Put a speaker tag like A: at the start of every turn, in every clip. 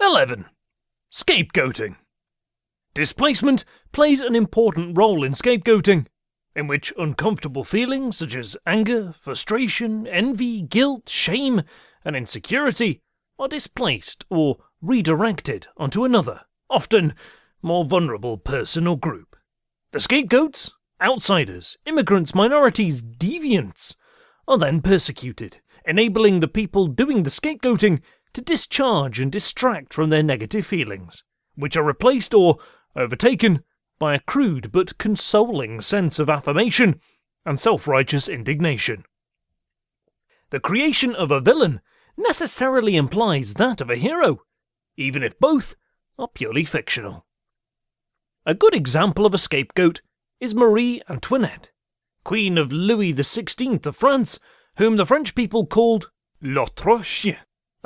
A: 11. Scapegoating. Displacement plays an important role in scapegoating, in which uncomfortable feelings such as anger, frustration, envy, guilt, shame, and insecurity are displaced or redirected onto another, often more vulnerable person or group. The scapegoats, outsiders, immigrants, minorities, deviants, are then persecuted, enabling the people doing the scapegoating to discharge and distract from their negative feelings, which are replaced or overtaken by a crude but consoling sense of affirmation and self righteous indignation. The creation of a villain necessarily implies that of a hero, even if both are purely fictional. A good example of a scapegoat is Marie Antoinette, Queen of Louis XVI of France, whom the French people called l'Autrichienne,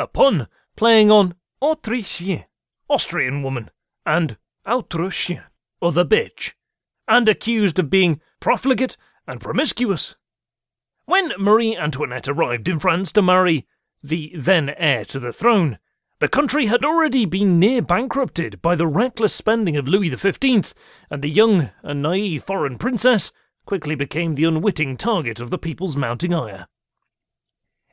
A: a pun playing on Autrichienne, Austrian woman, and autre chien, other bitch, and accused of being profligate and promiscuous. When Marie Antoinette arrived in France to marry the then heir to the throne, the country had already been near bankrupted by the reckless spending of Louis XV, and the young and naive foreign princess quickly became the unwitting target of the people's mounting ire.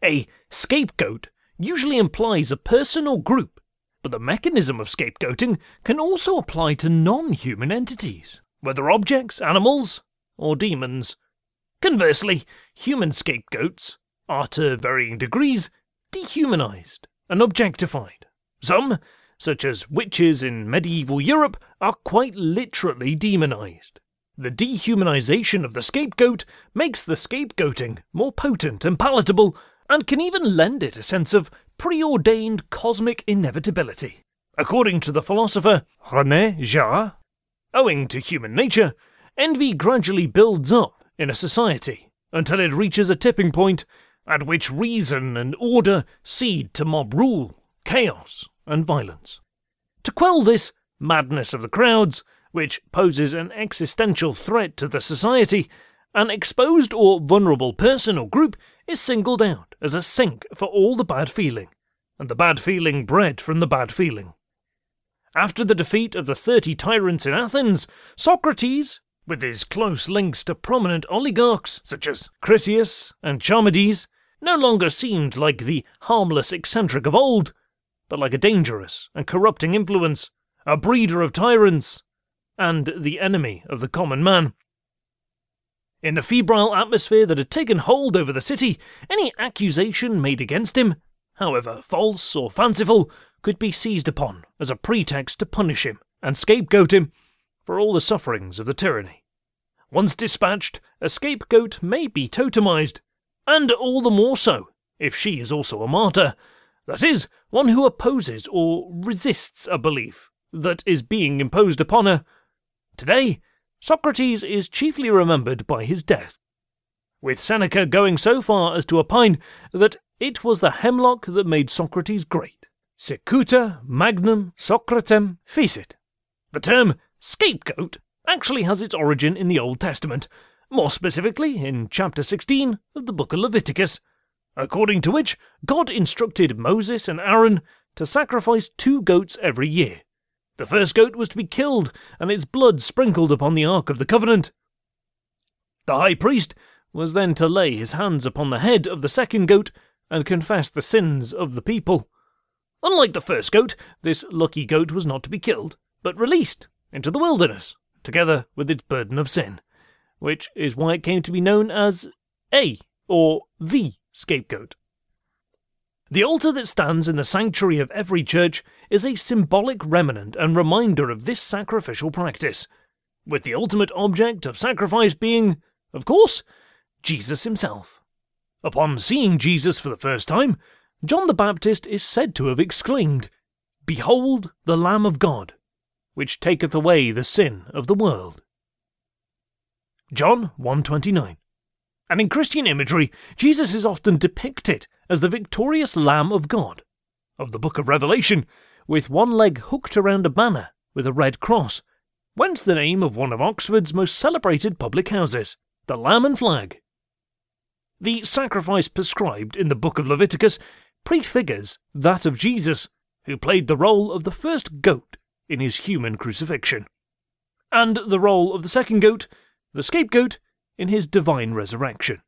A: A scapegoat usually implies a person or group, but the mechanism of scapegoating can also apply to non human entities, whether objects, animals, or demons. Conversely, human scapegoats are to varying degrees dehumanized and objectified. Some, such as witches in medieval Europe, are quite literally demonized. The dehumanization of the scapegoat makes the scapegoating more potent and palatable, and can even lend it a sense of preordained cosmic inevitability. According to the philosopher René Girard, owing to human nature, envy gradually builds up in a society until it reaches a tipping point at which reason and order cede to mob rule, chaos, and violence. To quell this madness of the crowds, which poses an existential threat to the society, an exposed or vulnerable person or group is singled out as a sink for all the bad feeling, and the bad feeling bred from the bad feeling. After the defeat of the thirty tyrants in Athens, Socrates, with his close links to prominent oligarchs such as Critias and Charmides, no longer seemed like the harmless eccentric of old, but like a dangerous and corrupting influence, a breeder of tyrants, and the enemy of the common man. In the febrile atmosphere that had taken hold over the city, any accusation made against him, however false or fanciful, could be seized upon as a pretext to punish him and scapegoat him for all the sufferings of the tyranny. Once dispatched, a scapegoat may be totemized, and all the more so if she is also a martyr, that is, one who opposes or resists a belief that is being imposed upon her. Today, Socrates is chiefly remembered by his death, with Seneca going so far as to opine that it was the hemlock that made Socrates great. Cicuta magnum Socratem fecit. The term scapegoat actually has its origin in the Old Testament, more specifically in chapter 16 of the book of Leviticus, according to which God instructed Moses and Aaron to sacrifice two goats every year. The first goat was to be killed and its blood sprinkled upon the Ark of the Covenant. The high priest was then to lay his hands upon the head of the second goat and confess the sins of the people. Unlike the first goat, this lucky goat was not to be killed, but released into the wilderness, together with its burden of sin which is why it came to be known as a or the scapegoat. The altar that stands in the sanctuary of every church is a symbolic remnant and reminder of this sacrificial practice, with the ultimate object of sacrifice being, of course, Jesus himself. Upon seeing Jesus for the first time, John the Baptist is said to have exclaimed, Behold the Lamb of God, which taketh away the sin of the world. John 1:29. And in Christian imagery, Jesus is often depicted as the victorious Lamb of God of the book of Revelation, with one leg hooked around a banner with a red cross, whence the name of one of Oxford's most celebrated public houses, the Lamb and Flag. The sacrifice prescribed in the book of Leviticus prefigures that of Jesus, who played the role of the first goat in his human crucifixion, and the role of the second goat, the scapegoat, in his divine resurrection.